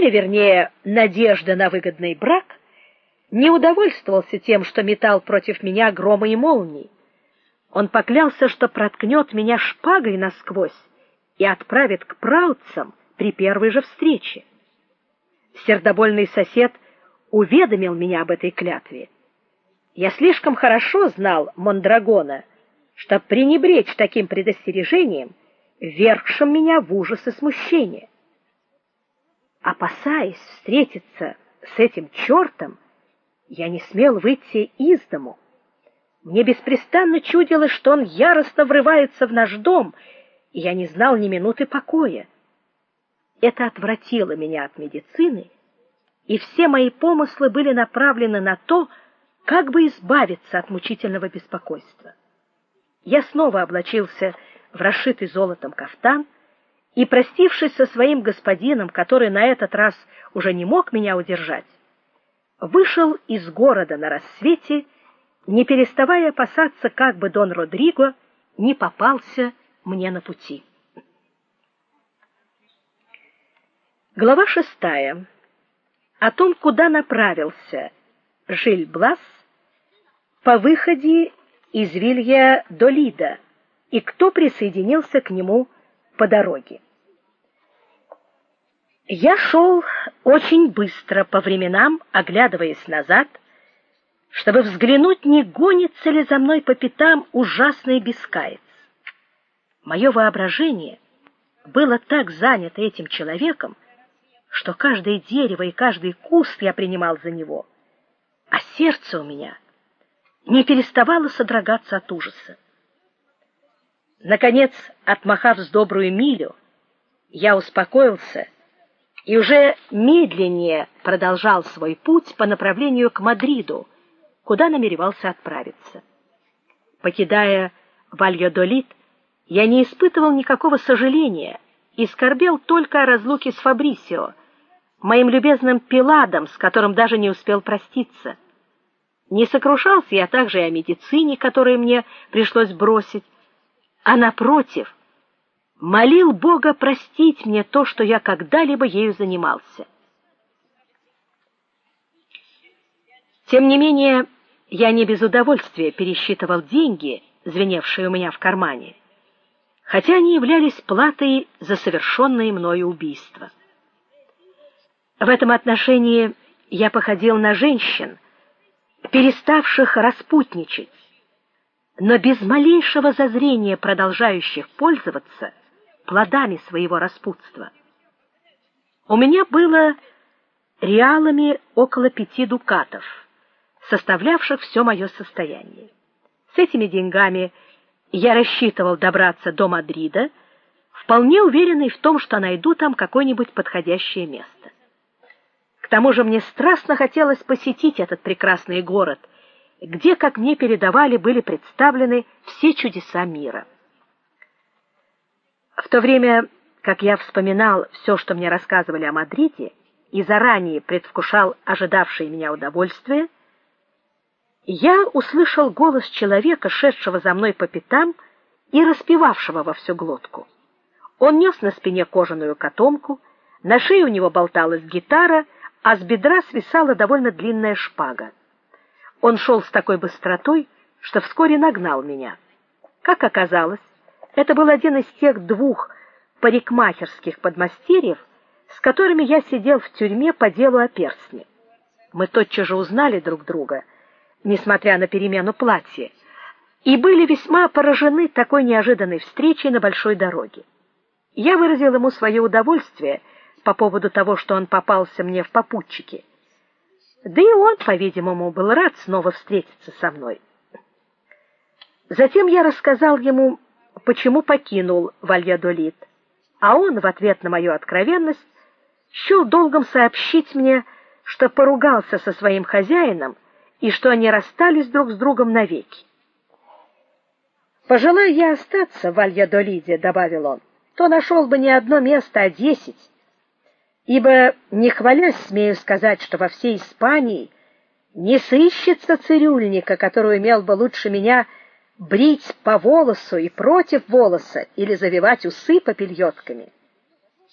или вернее, надежда на выгодный брак, не удовольствовался тем, что метал против меня громы и молнии. Он поклялся, что проткнет меня шпагой насквозь и отправит к праутцам при первой же встрече. Сердобольный сосед уведомил меня об этой клятве. Я слишком хорошо знал Мондрагона, чтобы пренебречь таким предостережением, ввергшим меня в ужас и смущение. Опасаясь встретиться с этим чертом, я не смел выйти из дому. Мне беспрестанно чудилось, что он яростно врывается в наш дом, и я не знал ни минуты покоя. Это отвратило меня от медицины, и все мои помыслы были направлены на то, как бы избавиться от мучительного беспокойства. Я снова облачился в расшитый золотом кафтан и, простившись со своим господином, который на этот раз уже не мог меня удержать, вышел из города на рассвете, не переставая опасаться, как бы Дон Родриго не попался мне на пути. Глава шестая. О том, куда направился Жиль Блас по выходе из Вилья-Долида и кто присоединился к нему по дороге. Я шел очень быстро, по временам оглядываясь назад, чтобы взглянуть, не гонится ли за мной по пятам ужасный бескаец. Мое воображение было так занято этим человеком, что каждое дерево и каждый куст я принимал за него, а сердце у меня не переставало содрогаться от ужаса. Наконец, отмахав с добрую милю, я успокоился и уже медленнее продолжал свой путь по направлению к Мадриду, куда намеревался отправиться. Покидая Вальядолид, я не испытывал никакого сожаления и скорбел только о разлуке с Фабрисио, моим любезным Пиладом, с которым даже не успел проститься. Не сокрушался я также и о медицине, которую мне пришлось бросить, а напротив, молил Бога простить мне то, что я когда-либо ею занимался. Тем не менее, я не без удовольствия пересчитывал деньги, звеневшие у меня в кармане, хотя они являлись платой за совершенное мною убийство. В этом отношении я походил на женщин, переставших распутничать, но без малейшего зазрения продолжающих пользоваться плодами своего распутства. У меня было реалами около пяти дукатов, составлявших все мое состояние. С этими деньгами я рассчитывал добраться до Мадрида, вполне уверенный в том, что найду там какое-нибудь подходящее место. К тому же мне страстно хотелось посетить этот прекрасный город — где, как мне передавали, были представлены все чудеса мира. В то время, как я вспоминал все, что мне рассказывали о Мадриде, и заранее предвкушал ожидавшее меня удовольствие, я услышал голос человека, шедшего за мной по пятам и распевавшего во всю глотку. Он нес на спине кожаную котомку, на шее у него болталась гитара, а с бедра свисала довольно длинная шпага. Он шел с такой быстротой, что вскоре нагнал меня. Как оказалось, это был один из тех двух парикмахерских подмастерьев, с которыми я сидел в тюрьме по делу о перстне. Мы тотчас же узнали друг друга, несмотря на перемену платья, и были весьма поражены такой неожиданной встречей на большой дороге. Я выразил ему свое удовольствие по поводу того, что он попался мне в попутчике. Да и он, по-видимому, был рад снова встретиться со мной. Затем я рассказал ему, почему покинул Вальядолид, а он в ответ на мою откровенность счел долгом сообщить мне, что поругался со своим хозяином и что они расстались друг с другом навеки. Пожелая я остаться в Вальядолиде, добавил он, то нашел бы не одно место, а десять ибо не хвалясь смею сказать, что во всей Испании не сыщется цирюльника, который умел бы лучше меня брить по волосу и против волоса или завивать усы попельотками.